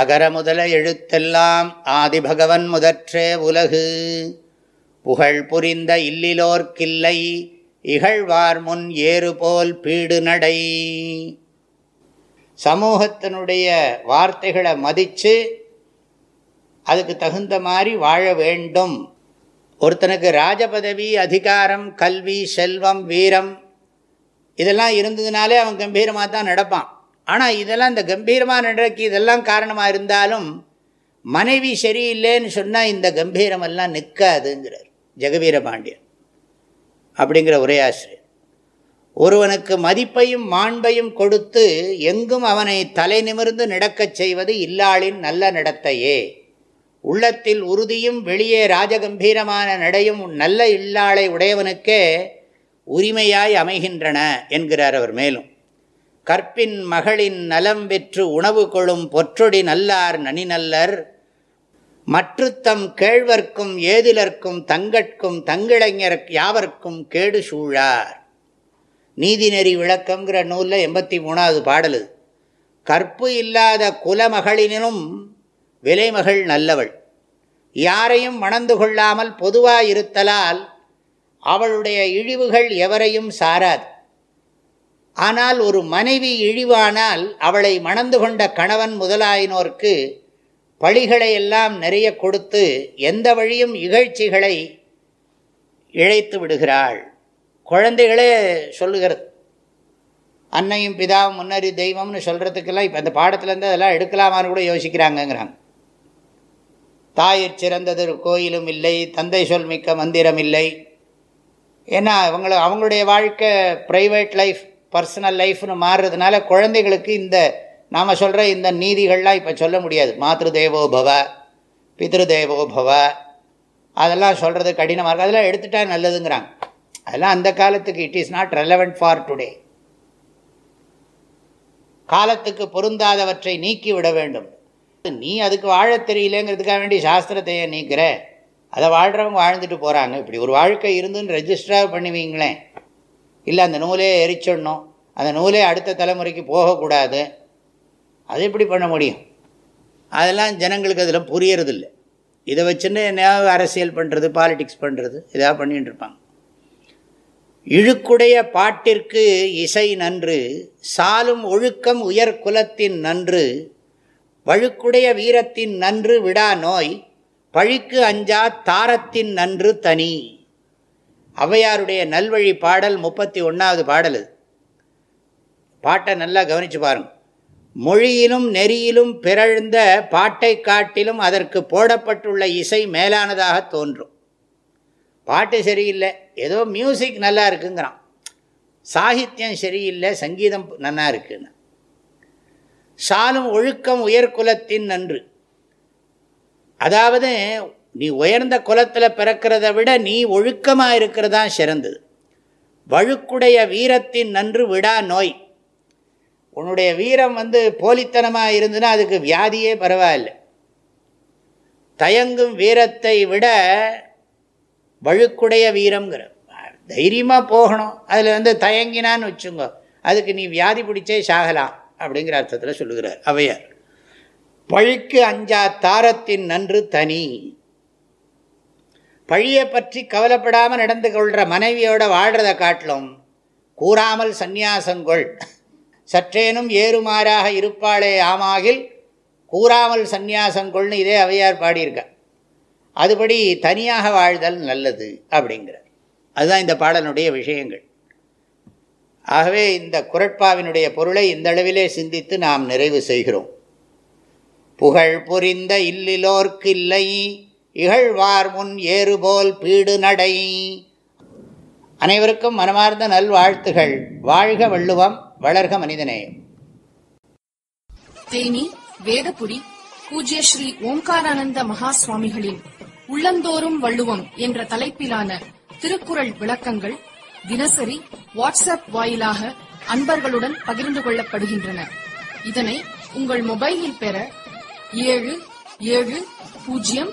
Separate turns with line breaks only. அகர முதல எழுத்தெல்லாம் ஆதிபகவன் முதற்றே உலகு புகழ் புரிந்த இல்லிலோர்க்கில்லை இகழ்வார் முன் ஏறுபோல் பீடு நடை சமூகத்தினுடைய வார்த்தைகளை மதித்து அதுக்கு தகுந்த மாதிரி வாழ வேண்டும் ஒருத்தனுக்கு ராஜபதவி அதிகாரம் கல்வி செல்வம் வீரம் இதெல்லாம் இருந்ததுனாலே அவன் கம்பீரமாக தான் நடப்பான் ஆனால் இதெல்லாம் இந்த கம்பீரமான நடக்கு இதெல்லாம் காரணமாக இருந்தாலும் மனைவி சரியில்லைன்னு சொன்னால் இந்த கம்பீரமெல்லாம் நிற்காதுங்கிறார் ஜெகவீர பாண்டியன் அப்படிங்கிற உரையாசிரியர் ஒருவனுக்கு மதிப்பையும் மாண்பையும் கொடுத்து எங்கும் அவனை தலை நிமிர்ந்து நடக்கச் செய்வது இல்லாளின் நல்ல நடத்தையே உள்ளத்தில் உறுதியும் வெளியே ராஜகம்பீரமான நடையும் நல்ல இல்லாளை உடையவனுக்கே உரிமையாய் அமைகின்றன என்கிறார் அவர் மேலும் கற்பின் மகளின் நலம் வெற்று உணவு கொள்ளும் பொற்றொடி நல்லார் நனி நல்லர் மற்றுத்தம் கேழ்வர்க்கும் ஏதிலர்க்கும் தங்கட்கும் தங்கிழஞர் யாவர்க்கும் கேடு சூழார் நீதிநெறி விளக்கங்கிற நூலில் எண்பத்தி மூணாவது பாடலு கற்பு இல்லாத குலமகளினும் விலைமகள் நல்லவள் யாரையும் மணந்து கொள்ளாமல் பொதுவாயிருத்தலால் அவளுடைய இழிவுகள் எவரையும் சாராது ஆனால் ஒரு மனைவி இழிவானால் அவளை மணந்து கொண்ட கணவன் முதலாயினோர்க்கு பழிகளை எல்லாம் நிறைய கொடுத்து எந்த வழியும் இகழ்ச்சிகளை இழைத்து விடுகிறாள் குழந்தைகளே சொல்லுகிறது அன்னையும் பிதாவும் முன்னறி தெய்வம்னு சொல்கிறதுக்கெல்லாம் இப்போ அந்த பாடத்துலேருந்து அதெல்லாம் எடுக்கலாமான்னு கூட யோசிக்கிறாங்கங்கிறாங்க தாயிற் சிறந்ததொரு கோயிலும் இல்லை தந்தை சொல் மிக்க மந்திரம் இல்லை ஏன்னா அவங்கள அவங்களுடைய வாழ்க்கை ப்ரைவேட் லைஃப் பர்சனல் லைஃப்னு மாறுறதுனால குழந்தைகளுக்கு இந்த நாம் சொல்கிற இந்த நீதிகள்லாம் இப்போ சொல்ல முடியாது மாத்ருதேவோ தேவோபவ பிதிரு தேவோபவ அதெல்லாம் சொல்கிறது கடினமாக இருக்குது அதெல்லாம் எடுத்துட்டா நல்லதுங்கிறாங்க அதெல்லாம் அந்த காலத்துக்கு it is not relevant for today காலத்துக்கு பொருந்தாதவற்றை நீக்கி விட வேண்டும் நீ அதுக்கு வாழ தெரியலேங்கிறதுக்காக வேண்டி சாஸ்திரத்தையே நீக்கிற அதை வாழ்கிறவங்க வாழ்ந்துட்டு போகிறாங்க இப்படி ஒரு வாழ்க்கை இருந்துன்னு ரெஜிஸ்டராக பண்ணுவீங்களேன் இல்லை அந்த நூலே எரிச்சிடணும் அந்த நூலே அடுத்த தலைமுறைக்கு போகக்கூடாது அது எப்படி பண்ண முடியும் அதெல்லாம் ஜனங்களுக்கு அதில் புரியறதில்லை இதை வச்சுன்னு ஞாபகம் அரசியல் பண்ணுறது பாலிடிக்ஸ் பண்ணுறது இதாக பண்ணிகிட்டு இருப்பாங்க இழுக்குடைய பாட்டிற்கு இசை நன்று சாலும் ஒழுக்கம் உயர் குலத்தின் நன்று வழுக்குடைய வீரத்தின் நன்று விடா நோய் பழிக்கு அஞ்சா தாரத்தின் நன்று தனி ஔவையாருடைய நல்வழி பாடல் முப்பத்தி ஒன்றாவது பாடல் இது பாட்டை நல்லா கவனித்து பாருங்கள் மொழியிலும் நெறியிலும் பிறழ்ந்த பாட்டை காட்டிலும் அதற்கு போடப்பட்டுள்ள இசை மேலானதாக தோன்றும் பாட்டு சரியில்லை ஏதோ மியூசிக் நல்லா இருக்குங்கிறான் சாகித்யம் சரியில்லை சங்கீதம் நல்லா இருக்குன்னு சாலும் ஒழுக்கம் உயர்குலத்தின் நன்று அதாவது நீ உயர்ந்த குலத்தில் பிறக்கிறத விட நீ ஒழுக்கமாக இருக்கிறதா சிறந்தது வழுக்குடைய வீரத்தின் நன்று விடா நோய் உன்னுடைய வீரம் வந்து போலித்தனமாக இருந்துன்னா அதுக்கு வியாதியே பரவாயில்லை தயங்கும் வீரத்தை விட வழுக்குடைய வீரம்ங்கிற தைரியமாக போகணும் அதில் வந்து தயங்கினான்னு வச்சுங்கோ அதுக்கு நீ வியாதி பிடிச்சே சாகலாம் அப்படிங்கிற அர்த்தத்தில் சொல்லுகிறார் அவையார் பழுக்கு அஞ்சா தாரத்தின் நன்று தனி பழியை பற்றி கவலைப்படாமல் நடந்து கொள்கிற மனைவியோட வாழ்கிறதை காட்டிலும் கூறாமல் சந்நியாசங்கொள் சற்றேனும் ஏறுமாறாக இருப்பாளே ஆமாகில் கூறாமல் சந்நியாசங்கொள்னு இதே அவையார் பாடியிருக்க அதுபடி தனியாக வாழ்தல் நல்லது அப்படிங்கிறார் அதுதான் இந்த பாடலுடைய விஷயங்கள் ஆகவே இந்த குரட்பாவினுடைய பொருளை இந்த அளவிலே சிந்தித்து நாம் நிறைவு செய்கிறோம் புகழ் புரிந்த இல்லிலோர்க்கு இல்லை இகழ்வார் முன் ஏறுபோல் பீடு நடை அனைவருக்கும் மனமார்ந்த நல்வாழ்த்துகள் வாழ்க வள்ளுவம் வளர்க மனிதனே
தேனி வேதபுடி பூஜ்ய ஸ்ரீ ஓம்காரானந்த மகா சுவாமிகளின் உள்ளந்தோறும் வள்ளுவம் என்ற தலைப்பிலான திருக்குறள் விளக்கங்கள் தினசரி வாட்ஸ்அப் வாயிலாக அன்பர்களுடன் பகிர்ந்து கொள்ளப்படுகின்றன இதனை உங்கள் மொபைலில் பெற ஏழு ஏழு பூஜ்ஜியம்